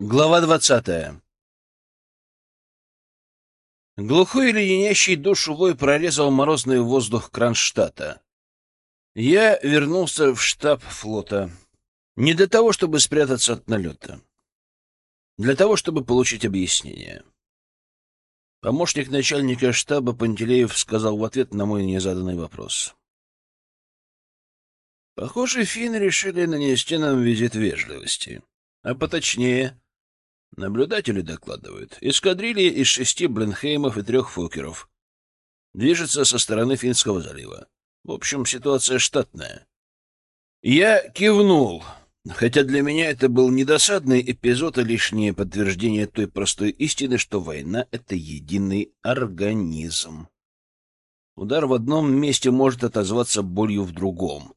Глава двадцатая Глухой леденящий душу вой прорезал морозный воздух Кронштадта. Я вернулся в штаб флота. Не для того, чтобы спрятаться от налета. Для того, чтобы получить объяснение. Помощник начальника штаба Пантелеев сказал в ответ на мой незаданный вопрос. Похоже, финны решили нанести нам визит вежливости. А поточнее, Наблюдатели докладывают. Эскадрилья из шести Бленхеймов и трех Фокеров. Движется со стороны Финского залива. В общем, ситуация штатная. Я кивнул, хотя для меня это был не досадный эпизод, а лишнее подтверждение той простой истины, что война — это единый организм. Удар в одном месте может отозваться болью в другом.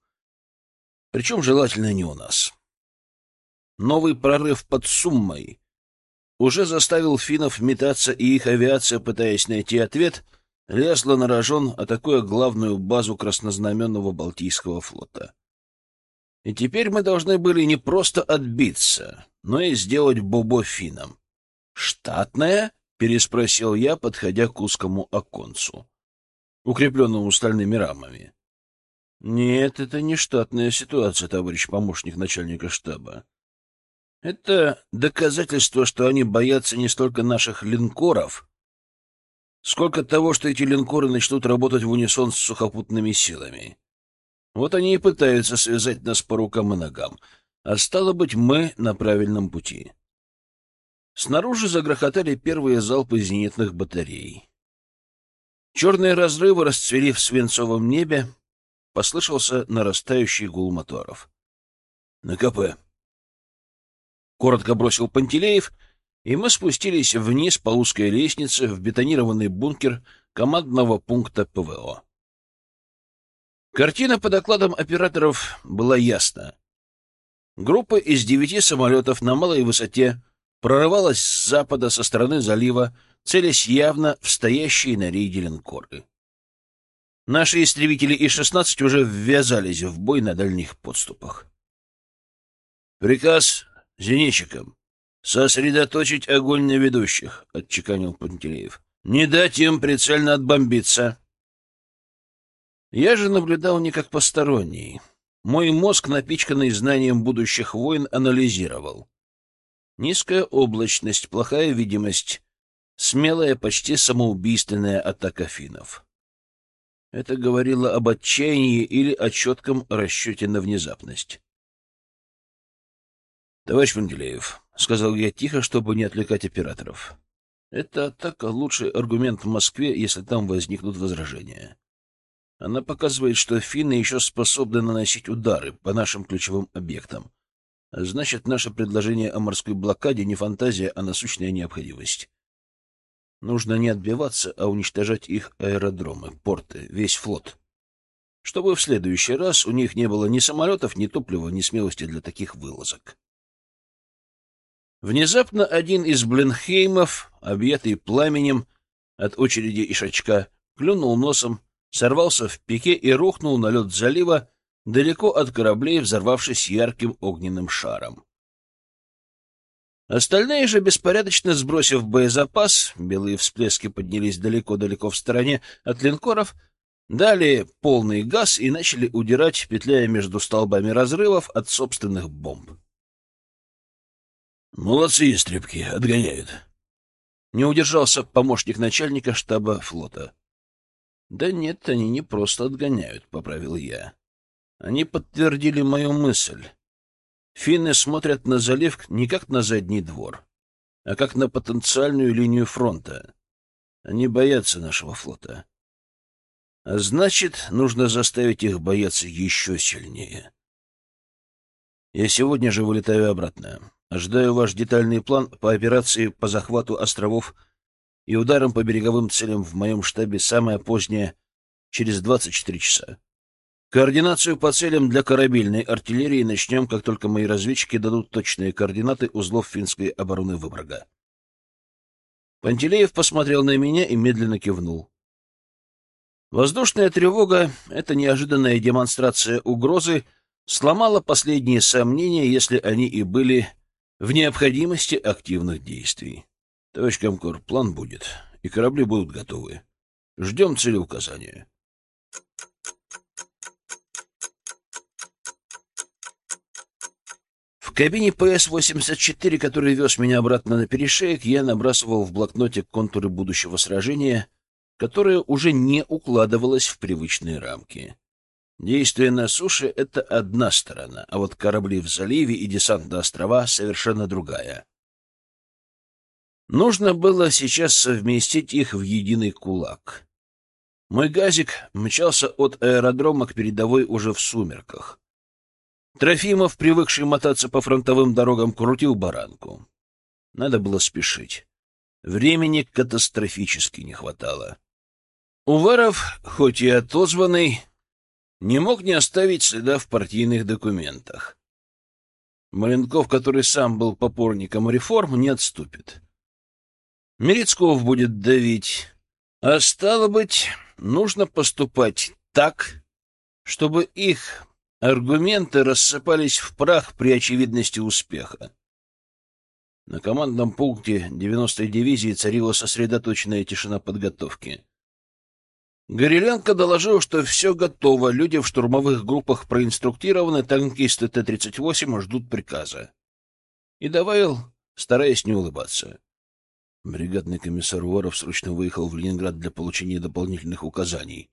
Причем желательно не у нас. Новый прорыв под Суммой уже заставил финнов метаться, и их авиация, пытаясь найти ответ, лезла на рожон, атакуя главную базу краснознаменного Балтийского флота. И теперь мы должны были не просто отбиться, но и сделать бобо финнам. «Штатная?» — переспросил я, подходя к узкому оконцу, укрепленному стальными рамами. «Нет, это не штатная ситуация, товарищ помощник начальника штаба. Это доказательство, что они боятся не столько наших линкоров, сколько того, что эти линкоры начнут работать в унисон с сухопутными силами. Вот они и пытаются связать нас по рукам и ногам, а стало быть, мы на правильном пути. Снаружи загрохотали первые залпы зенитных батарей. Черные разрывы расцвели в свинцовом небе, послышался нарастающий гул моторов. — На КП! Коротко бросил Пантелеев, и мы спустились вниз по узкой лестнице в бетонированный бункер командного пункта ПВО. Картина по докладам операторов была ясна. Группа из девяти самолетов на малой высоте прорывалась с запада со стороны залива, целясь явно в стоящие на рейде линкоры. Наши истребители И-16 уже ввязались в бой на дальних подступах. Приказ зенитчикам сосредоточить огонь на ведущих, — отчеканил Пантелеев. — Не дать им прицельно отбомбиться. Я же наблюдал не как посторонний. Мой мозг, напичканный знанием будущих войн, анализировал. Низкая облачность, плохая видимость, смелая, почти самоубийственная атака финнов. Это говорило об отчаянии или о четком расчете на внезапность. — Товарищ Пангелеев, — сказал я тихо, чтобы не отвлекать операторов, — это атака — лучший аргумент в Москве, если там возникнут возражения. Она показывает, что финны еще способны наносить удары по нашим ключевым объектам. значит, наше предложение о морской блокаде не фантазия, а насущная необходимость. Нужно не отбиваться, а уничтожать их аэродромы, порты, весь флот. Чтобы в следующий раз у них не было ни самолетов, ни топлива, ни смелости для таких вылазок. Внезапно один из Бленхеймов, объятый пламенем от очереди ишачка, клюнул носом, сорвался в пике и рухнул на лед залива, далеко от кораблей, взорвавшись ярким огненным шаром. Остальные же, беспорядочно сбросив боезапас, белые всплески поднялись далеко-далеко в стороне от линкоров, дали полный газ и начали удирать, петляя между столбами разрывов от собственных бомб. Молодцы, истребки, отгоняют. Не удержался помощник начальника штаба флота. Да нет, они не просто отгоняют, поправил я. Они подтвердили мою мысль. Финны смотрят на залив не как на задний двор, а как на потенциальную линию фронта. Они боятся нашего флота. А значит, нужно заставить их бояться еще сильнее. Я сегодня же вылетаю обратно. Ожидаю ваш детальный план по операции по захвату островов и ударам по береговым целям в моем штабе самое позднее через 24 часа. Координацию по целям для корабельной артиллерии начнем, как только мои разведчики дадут точные координаты узлов финской обороны Выборга. Пантелеев посмотрел на меня и медленно кивнул. Воздушная тревога — это неожиданная демонстрация угрозы, сломала последние сомнения, если они и были в необходимости активных действий. Товарищ Комкор, план будет, и корабли будут готовы. Ждем целеуказания. В кабине ПС-84, который вез меня обратно на перешеек, я набрасывал в блокноте контуры будущего сражения, которое уже не укладывалось в привычные рамки. Действие на суше — это одна сторона, а вот корабли в заливе и десант на острова — совершенно другая. Нужно было сейчас совместить их в единый кулак. Мой газик мчался от аэродрома к передовой уже в сумерках. Трофимов, привыкший мотаться по фронтовым дорогам, крутил баранку. Надо было спешить. Времени катастрофически не хватало. Уваров, хоть и отозванный, не мог не оставить следа в партийных документах. Маленков, который сам был попорником реформ, не отступит. Мерецков будет давить. А стало быть, нужно поступать так, чтобы их аргументы рассыпались в прах при очевидности успеха. На командном пункте 90-й дивизии царила сосредоточенная тишина подготовки. Гореленко доложил, что все готово, люди в штурмовых группах проинструктированы, танкисты Т-38 ждут приказа. И добавил, стараясь не улыбаться. Бригадный комиссар Воров срочно выехал в Ленинград для получения дополнительных указаний.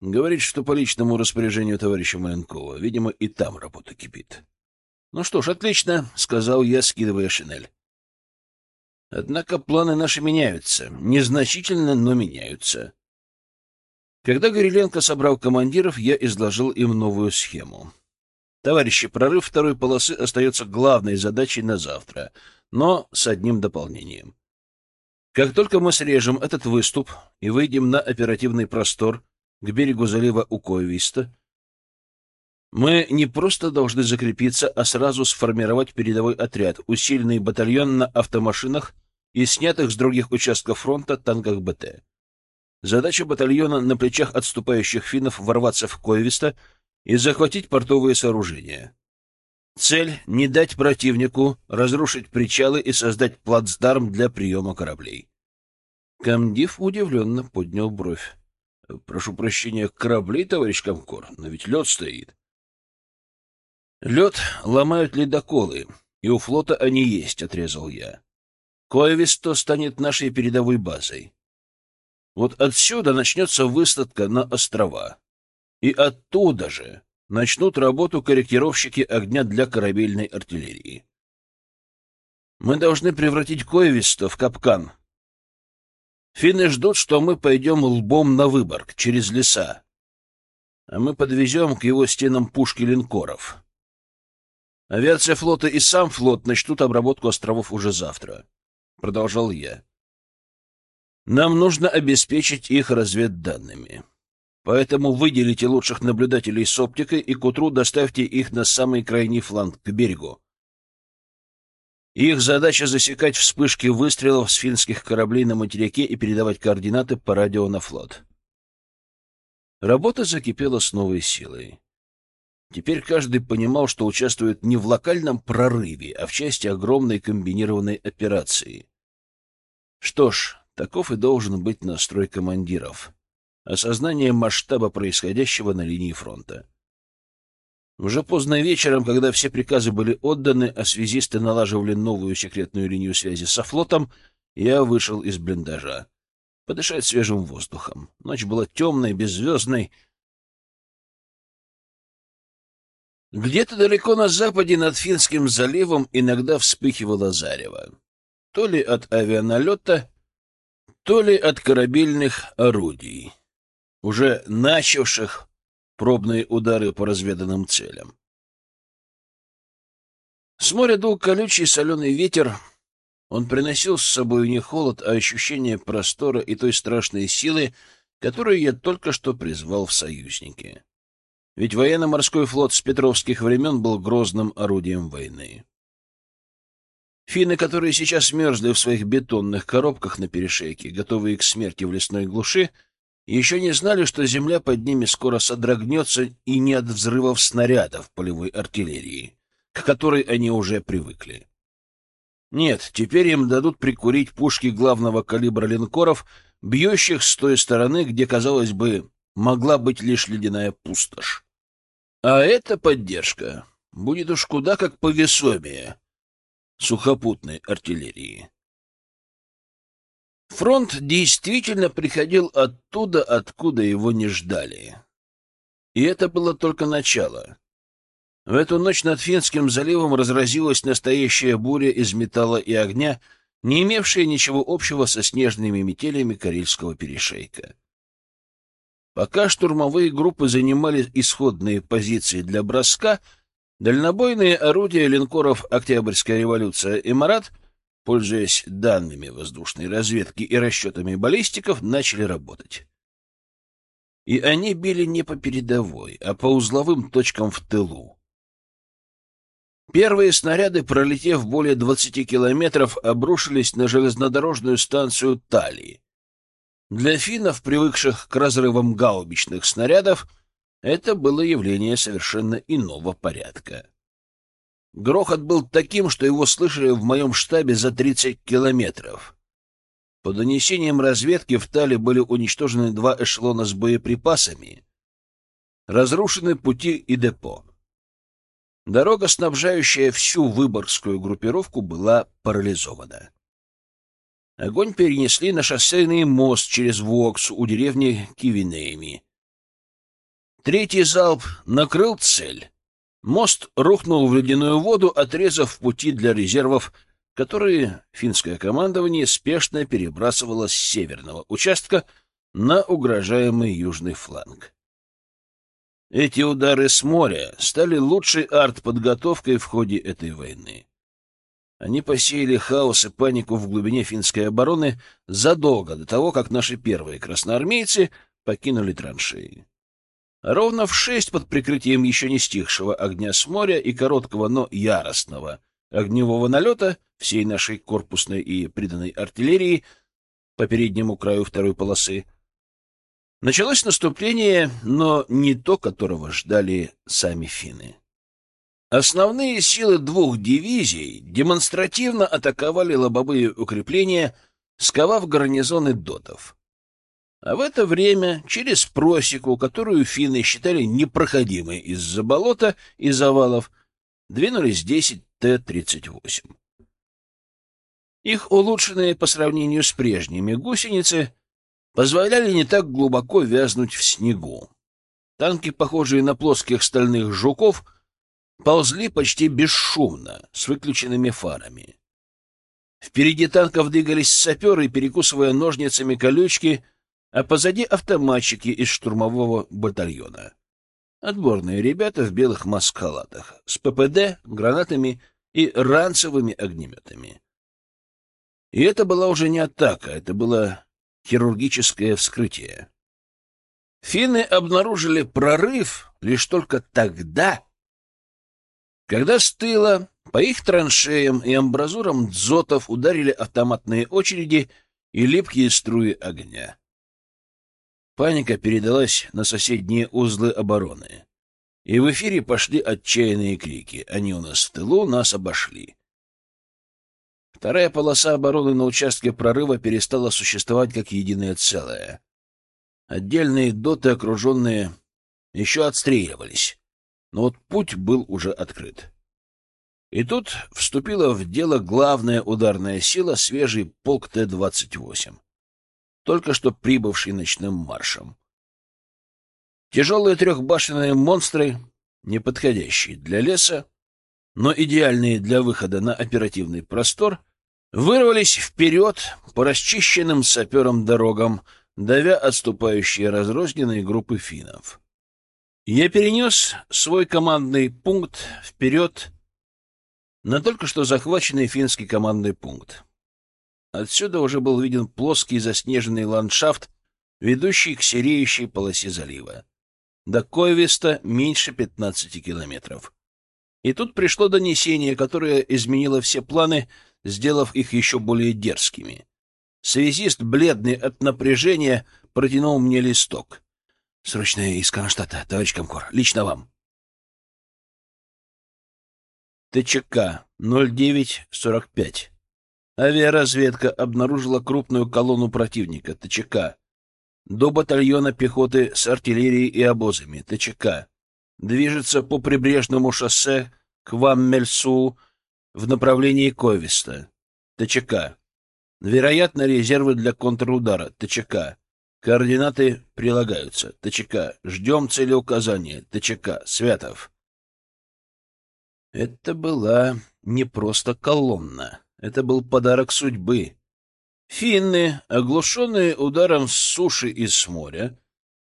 Говорит, что по личному распоряжению товарища Маленкова, видимо, и там работа кипит. — Ну что ж, отлично, — сказал я, скидывая шинель. Однако планы наши меняются. Незначительно, но меняются. Когда Гореленко собрал командиров, я изложил им новую схему. Товарищи, прорыв второй полосы остается главной задачей на завтра, но с одним дополнением. Как только мы срежем этот выступ и выйдем на оперативный простор к берегу залива Укоевиста, мы не просто должны закрепиться, а сразу сформировать передовой отряд, усиленный батальон на автомашинах и снятых с других участков фронта танках БТ. Задача батальона на плечах отступающих финнов ворваться в Койвиста и захватить портовые сооружения. Цель — не дать противнику разрушить причалы и создать плацдарм для приема кораблей. Камдив удивленно поднял бровь. — Прошу прощения, корабли, товарищ Комкор, но ведь лед стоит. — Лед ломают ледоколы, и у флота они есть, — отрезал я. Коевисто станет нашей передовой базой. Вот отсюда начнется высадка на острова. И оттуда же начнут работу корректировщики огня для корабельной артиллерии. Мы должны превратить Коевисто в капкан. Финны ждут, что мы пойдем лбом на Выборг, через леса. А мы подвезем к его стенам пушки линкоров. Авиация флота и сам флот начнут обработку островов уже завтра. Продолжал я. Нам нужно обеспечить их разведданными. Поэтому выделите лучших наблюдателей с оптикой и к утру доставьте их на самый крайний фланг, к берегу. Их задача засекать вспышки выстрелов с финских кораблей на материке и передавать координаты по радио на флот. Работа закипела с новой силой. Теперь каждый понимал, что участвует не в локальном прорыве, а в части огромной комбинированной операции. Что ж, Таков и должен быть настрой командиров. Осознание масштаба происходящего на линии фронта. Уже поздно вечером, когда все приказы были отданы, а связисты налаживали новую секретную линию связи со флотом, я вышел из блиндажа. Подышать свежим воздухом. Ночь была темной, беззвездной. Где-то далеко на западе над Финским заливом иногда вспыхивало зарево. То ли от авианалета, то ли от корабельных орудий, уже начавших пробные удары по разведанным целям. С моря дул колючий соленый ветер. Он приносил с собой не холод, а ощущение простора и той страшной силы, которую я только что призвал в союзники. Ведь военно-морской флот с петровских времен был грозным орудием войны. Финны, которые сейчас мерзли в своих бетонных коробках на перешейке, готовые к смерти в лесной глуши, еще не знали, что земля под ними скоро содрогнется и не от взрывов снарядов полевой артиллерии, к которой они уже привыкли. Нет, теперь им дадут прикурить пушки главного калибра линкоров, бьющих с той стороны, где, казалось бы, могла быть лишь ледяная пустошь. А эта поддержка будет уж куда как повесомее сухопутной артиллерии. Фронт действительно приходил оттуда, откуда его не ждали. И это было только начало. В эту ночь над Финским заливом разразилась настоящая буря из металла и огня, не имевшая ничего общего со снежными метелями Карельского перешейка. Пока штурмовые группы занимали исходные позиции для броска, дальнобойные орудия линкоров «Октябрьская революция» и «Марат», пользуясь данными воздушной разведки и расчетами баллистиков, начали работать. И они били не по передовой, а по узловым точкам в тылу. Первые снаряды, пролетев более 20 километров, обрушились на железнодорожную станцию Талии. Для финнов, привыкших к разрывам гаубичных снарядов, это было явление совершенно иного порядка. Грохот был таким, что его слышали в моем штабе за 30 километров. По донесениям разведки в Тале были уничтожены два эшелона с боеприпасами, разрушены пути и депо. Дорога, снабжающая всю выборгскую группировку, была парализована. Огонь перенесли на шоссейный мост через Воксу у деревни Кивинейми. Третий залп накрыл цель. Мост рухнул в ледяную воду, отрезав пути для резервов, которые финское командование спешно перебрасывало с северного участка на угрожаемый южный фланг. Эти удары с моря стали лучшей артподготовкой в ходе этой войны. Они посеяли хаос и панику в глубине финской обороны задолго до того, как наши первые красноармейцы покинули траншеи. Ровно в шесть под прикрытием еще не стихшего огня с моря и короткого, но яростного огневого налета всей нашей корпусной и приданной артиллерии по переднему краю второй полосы Началось наступление, но не то, которого ждали сами финны. Основные силы двух дивизий демонстративно атаковали лобовые укрепления, сковав гарнизоны дотов. А в это время через просеку, которую финны считали непроходимой из-за болота и завалов, двинулись 10 Т-38. Их улучшенные по сравнению с прежними гусеницы позволяли не так глубоко вязнуть в снегу. Танки, похожие на плоских стальных жуков, ползли почти бесшумно, с выключенными фарами. Впереди танков двигались саперы, перекусывая ножницами колючки, а позади автоматчики из штурмового батальона. Отборные ребята в белых маскалатах, с ППД, гранатами и ранцевыми огнеметами. И это была уже не атака, это было хирургическое вскрытие. Финны обнаружили прорыв лишь только тогда, когда с тыла по их траншеям и амбразурам дзотов ударили автоматные очереди и липкие струи огня. Паника передалась на соседние узлы обороны. И в эфире пошли отчаянные крики. Они у нас в тылу, нас обошли. Вторая полоса обороны на участке прорыва перестала существовать как единое целое. Отдельные доты, окруженные, еще отстреливались, но вот путь был уже открыт. И тут вступила в дело главная ударная сила, свежий полк Т-28, только что прибывший ночным маршем. Тяжелые трехбашенные монстры, неподходящие для леса, но идеальные для выхода на оперативный простор, вырвались вперед по расчищенным сапером дорогам, давя отступающие разрозненные группы финнов. Я перенес свой командный пункт вперед на только что захваченный финский командный пункт. Отсюда уже был виден плоский заснеженный ландшафт, ведущий к сереющей полосе залива. До Койвеста меньше 15 километров. И тут пришло донесение, которое изменило все планы, сделав их еще более дерзкими. Связист, бледный от напряжения, протянул мне листок. — Срочное из Кронштадта, товарищ Комкор, лично вам. ТЧК 0945. Авиаразведка обнаружила крупную колонну противника ТЧК. До батальона пехоты с артиллерией и обозами ТЧК. Движется по прибрежному шоссе к Ваммельсу в направлении Ковиста. ТЧК. Вероятно, резервы для контрудара. ТЧК. Координаты прилагаются. ТЧК. Ждем целеуказания. ТЧК. Святов. Это была не просто колонна. Это был подарок судьбы. Финны, оглушенные ударом с суши и с моря,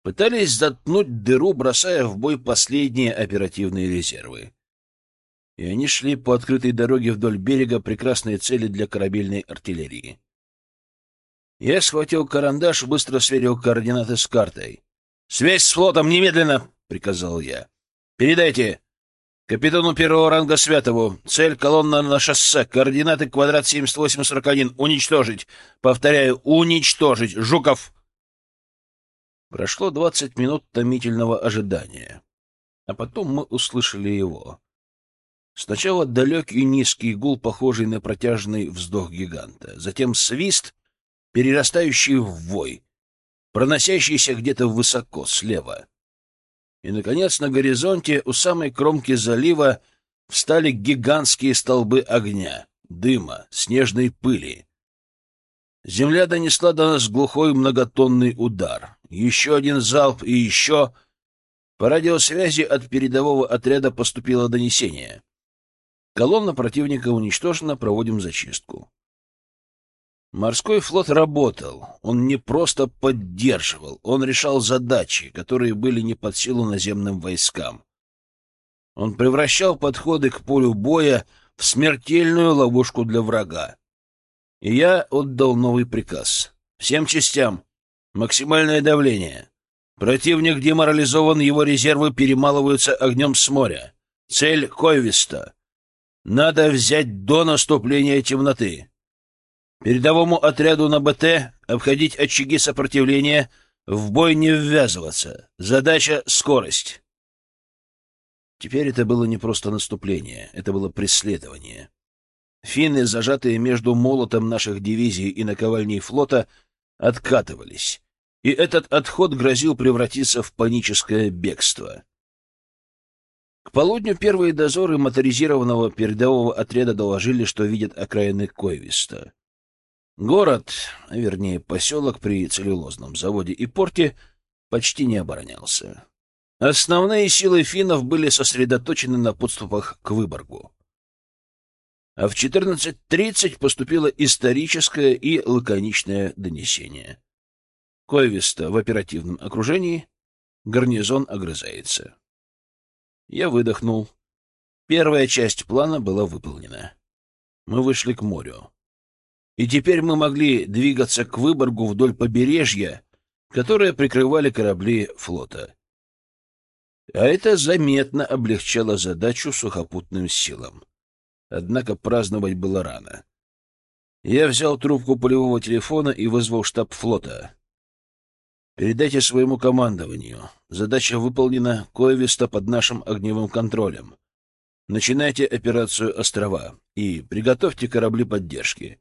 пытались заткнуть дыру, бросая в бой последние оперативные резервы. И они шли по открытой дороге вдоль берега, прекрасные цели для корабельной артиллерии. Я схватил карандаш, быстро сверил координаты с картой. «Связь с флотом немедленно!» — приказал я. «Передайте капитану первого ранга Святову. Цель — колонна на шоссе. Координаты квадрат 7841. Уничтожить. Повторяю, уничтожить. Жуков!» Прошло двадцать минут томительного ожидания. А потом мы услышали его. Сначала далекий низкий гул, похожий на протяжный вздох гиганта. Затем свист, перерастающий в вой, проносящийся где-то высоко, слева. И, наконец, на горизонте, у самой кромки залива, встали гигантские столбы огня, дыма, снежной пыли. Земля донесла до нас глухой многотонный удар. Еще один залп и еще... По радиосвязи от передового отряда поступило донесение. Колонна противника уничтожена, проводим зачистку. Морской флот работал. Он не просто поддерживал, он решал задачи, которые были не под силу наземным войскам. Он превращал подходы к полю боя в смертельную ловушку для врага. И я отдал новый приказ. Всем частям. Максимальное давление. Противник деморализован, его резервы перемалываются огнем с моря. Цель — Койвиста. Надо взять до наступления темноты. Передовому отряду на БТ обходить очаги сопротивления, в бой не ввязываться. Задача — скорость. Теперь это было не просто наступление, это было преследование. Финны, зажатые между молотом наших дивизий и наковальней флота, откатывались, и этот отход грозил превратиться в паническое бегство. К полудню первые дозоры моторизированного передового отряда доложили, что видят окраины Койвиста. Город, вернее поселок при целлюлозном заводе и порте, почти не оборонялся. Основные силы финнов были сосредоточены на подступах к Выборгу. А в 14.30 поступило историческое и лаконичное донесение. Койвиста в оперативном окружении, гарнизон огрызается. Я выдохнул. Первая часть плана была выполнена. Мы вышли к морю и теперь мы могли двигаться к Выборгу вдоль побережья, которое прикрывали корабли флота. А это заметно облегчало задачу сухопутным силам. Однако праздновать было рано. Я взял трубку полевого телефона и вызвал штаб флота. «Передайте своему командованию. Задача выполнена, Коевиста под нашим огневым контролем. Начинайте операцию «Острова» и приготовьте корабли поддержки.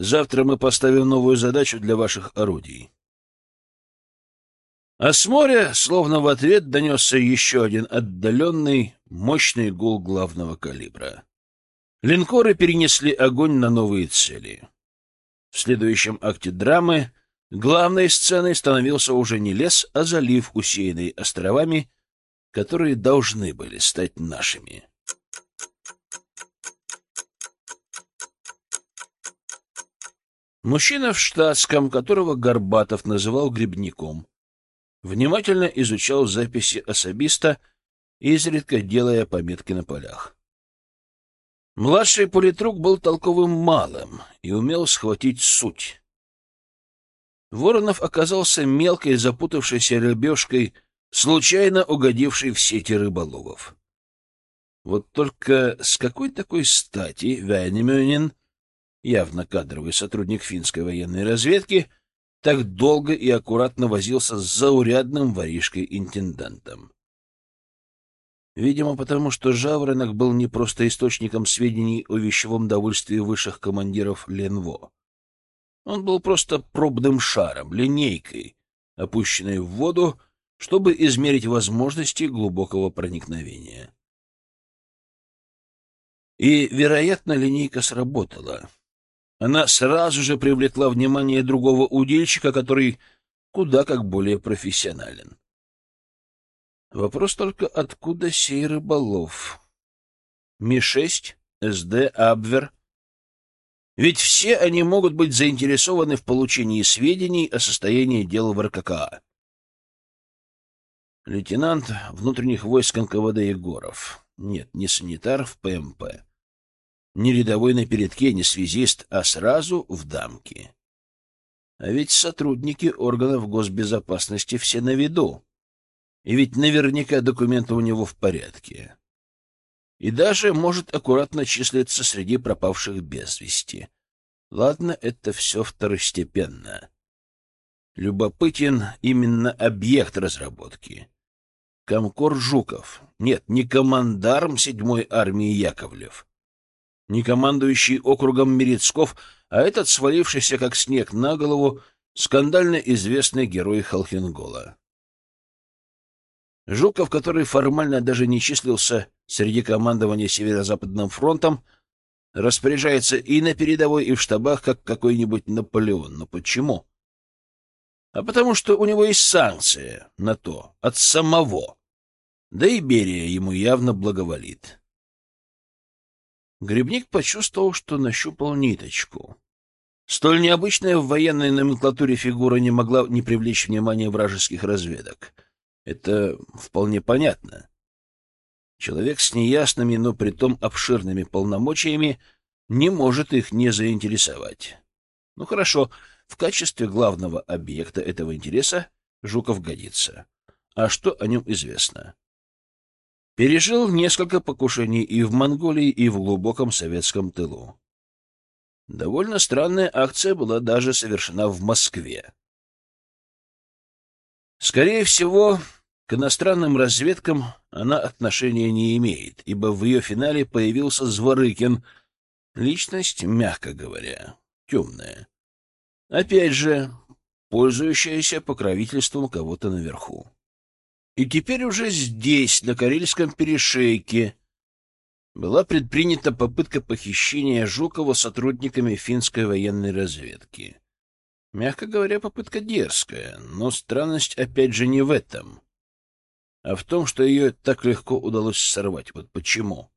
Завтра мы поставим новую задачу для ваших орудий. А с моря, словно в ответ, донесся еще один отдаленный, мощный гул главного калибра. Линкоры перенесли огонь на новые цели. В следующем акте драмы главной сценой становился уже не лес, а залив, усеянный островами, которые должны были стать нашими. Мужчина в штатском, которого Горбатов называл грибником, внимательно изучал записи особиста, изредка делая пометки на полях. Младший политрук был толковым малым и умел схватить суть. Воронов оказался мелкой запутавшейся рыбешкой, случайно угодившей в сети рыболовов. Вот только с какой такой стати Вайнемюнин явно кадровый сотрудник финской военной разведки, так долго и аккуратно возился с заурядным воришкой-интендантом. Видимо, потому что Жаворонок был не просто источником сведений о вещевом довольствии высших командиров Ленво. Он был просто пробным шаром, линейкой, опущенной в воду, чтобы измерить возможности глубокого проникновения. И, вероятно, линейка сработала. Она сразу же привлекла внимание другого удильщика, который куда как более профессионален. Вопрос только, откуда сей рыболов? Ми-6, СД, Абвер. Ведь все они могут быть заинтересованы в получении сведений о состоянии дел в РККА. Лейтенант внутренних войск НКВД Егоров. Нет, не санитар в ПМП. Не рядовой на передке, не связист, а сразу в дамке. А ведь сотрудники органов госбезопасности все на виду. И ведь наверняка документы у него в порядке. И даже может аккуратно числиться среди пропавших без вести. Ладно, это все второстепенно. Любопытен именно объект разработки. Комкор Жуков. Нет, не командарм седьмой армии Яковлев. Не командующий округом Мерецков, а этот свалившийся как снег на голову скандально известный герой Халхингола. Жуков, который формально даже не числился среди командования Северо-Западным фронтом, распоряжается и на передовой, и в штабах, как какой-нибудь Наполеон. Но почему? А потому что у него есть санкция на то, от самого. Да и Берия ему явно благоволит. Грибник почувствовал, что нащупал ниточку. Столь необычная в военной номенклатуре фигура не могла не привлечь внимания вражеских разведок — это вполне понятно. Человек с неясными, но притом обширными полномочиями не может их не заинтересовать. Ну хорошо, в качестве главного объекта этого интереса Жуков годится. А что о нем известно? Пережил несколько покушений и в Монголии, и в глубоком советском тылу. Довольно странная акция была даже совершена в Москве. Скорее всего, к иностранным разведкам она отношения не имеет, ибо в ее финале появился Зворыкин, личность, мягко говоря, темная. Опять же, пользующаяся покровительством кого-то наверху. И теперь уже здесь, на Карельском перешейке, была предпринята попытка похищения Жукова сотрудниками финской военной разведки. Мягко говоря, попытка дерзкая, но странность опять же не в этом, а в том, что ее так легко удалось сорвать. Вот почему.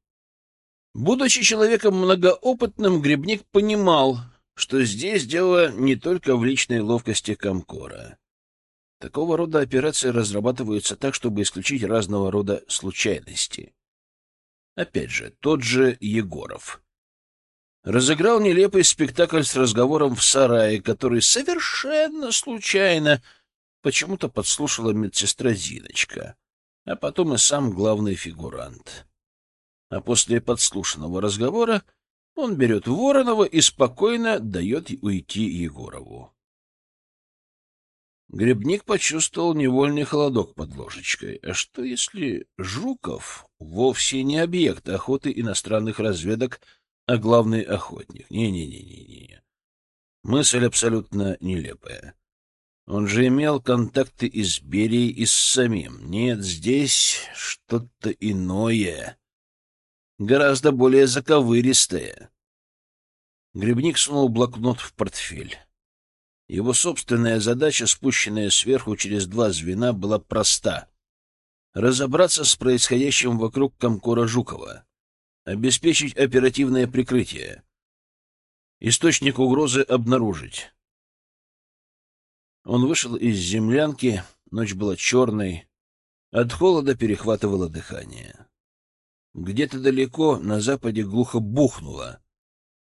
Будучи человеком многоопытным, Грибник понимал, что здесь дело не только в личной ловкости Комкора. Такого рода операции разрабатываются так, чтобы исключить разного рода случайности. Опять же, тот же Егоров — разыграл нелепый спектакль с разговором в сарае, который совершенно случайно почему-то подслушала медсестра Зиночка, а потом и сам главный фигурант. А после подслушанного разговора он берет Воронова и спокойно дает уйти Егорову. Грибник почувствовал невольный холодок под ложечкой. А что если Жуков вовсе не объект охоты иностранных разведок а главный охотник. Не-не-не-не-не. Мысль абсолютно нелепая. Он же имел контакты и с Берией, и с самим. Нет, здесь что-то иное. Гораздо более заковыристое. Грибник сунул блокнот в портфель. Его собственная задача, спущенная сверху через два звена, была проста — разобраться с происходящим вокруг Комкора Жукова обеспечить оперативное прикрытие. Источник угрозы обнаружить. Он вышел из землянки, ночь была черной, от холода перехватывало дыхание. Где-то далеко на западе глухо бухнуло.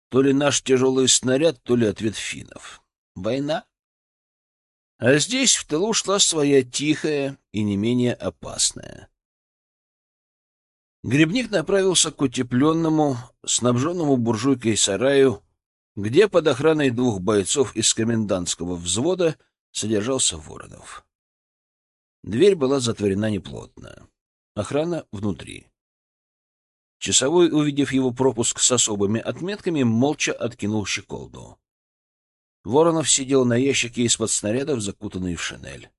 То ли наш тяжелый снаряд, то ли ответ финнов. Война? А здесь в тылу шла своя тихая и не менее опасная. Грибник направился к утепленному, снабженному буржуйкой сараю, где под охраной двух бойцов из комендантского взвода содержался Воронов. Дверь была затворена неплотно. Охрана внутри. Часовой, увидев его пропуск с особыми отметками, молча откинул щеколду. Воронов сидел на ящике из-под снарядов, закутанный в шинель.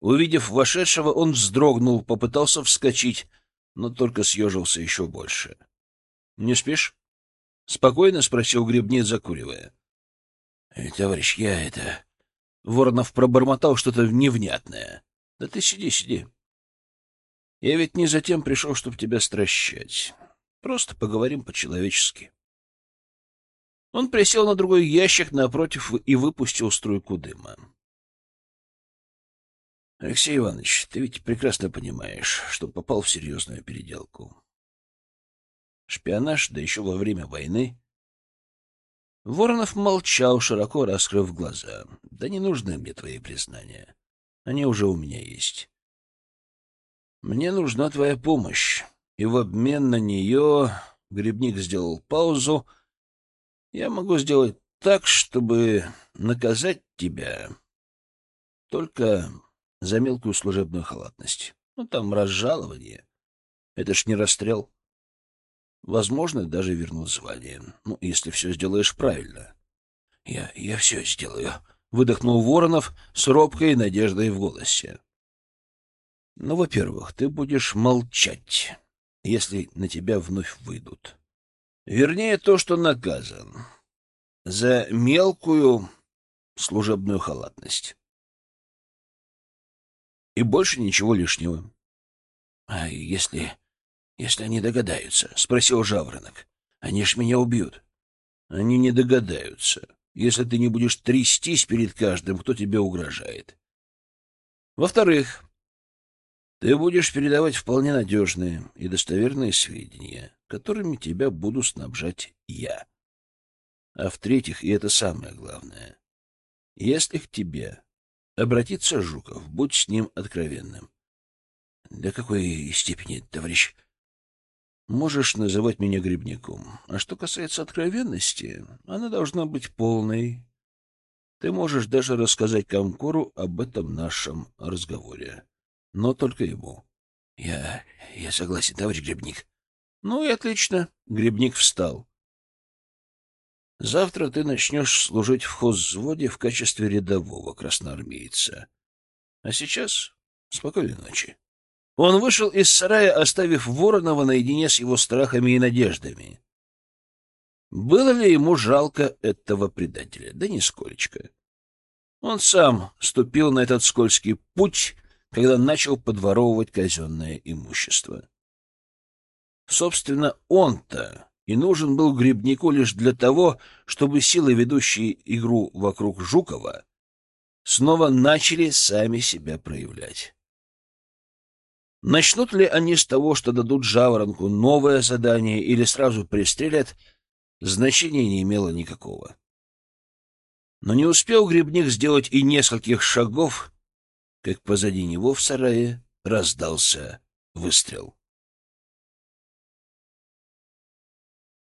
Увидев вошедшего, он вздрогнул, попытался вскочить, но только съежился еще больше. — Не спишь? — спокойно спросил Гребнец, закуривая. — Товарищ, я это... Воронов пробормотал что-то невнятное. — Да ты сиди, сиди. Я ведь не затем пришел, чтобы тебя стращать. Просто поговорим по-человечески. Он присел на другой ящик напротив и выпустил струйку дыма. — Алексей Иванович, ты ведь прекрасно понимаешь, что попал в серьезную переделку. Шпионаж, да еще во время войны. Воронов молчал, широко раскрыв глаза. — Да не нужны мне твои признания. Они уже у меня есть. Мне нужна твоя помощь, и в обмен на нее... Грибник сделал паузу. Я могу сделать так, чтобы наказать тебя только за мелкую служебную халатность. Ну, там разжалование. Это ж не расстрел. Возможно, даже вернут звание. Ну, если все сделаешь правильно. Я, я все сделаю, — выдохнул Воронов с робкой надеждой в голосе. Ну, во-первых, ты будешь молчать, если на тебя вновь выйдут. Вернее, то, что наказан. За мелкую служебную халатность. И больше ничего лишнего. — А если... если они догадаются? — спросил Жаворонок. — Они ж меня убьют. — Они не догадаются, если ты не будешь трястись перед каждым, кто тебе угрожает. Во-вторых, ты будешь передавать вполне надежные и достоверные сведения, которыми тебя буду снабжать я. А в-третьих, и это самое главное, если к тебе обратится Жуков, будь с ним откровенным. До какой степени, товарищ? Можешь называть меня грибником. А что касается откровенности, она должна быть полной. Ты можешь даже рассказать Комкору об этом нашем разговоре но только ему. — Я... я согласен, товарищ Грибник. — Ну и отлично. Грибник встал. — Завтра ты начнешь служить в хозводе в качестве рядового красноармейца. А сейчас спокойной ночи. Он вышел из сарая, оставив Воронова наедине с его страхами и надеждами. Было ли ему жалко этого предателя? Да нисколечко. Он сам ступил на этот скользкий путь, когда начал подворовывать казенное имущество. Собственно, он-то и нужен был Грибнику лишь для того, чтобы силы, ведущие игру вокруг Жукова, снова начали сами себя проявлять. Начнут ли они с того, что дадут Жаворонку новое задание или сразу пристрелят, значения не имело никакого. Но не успел Грибник сделать и нескольких шагов, как позади него в сарае раздался выстрел.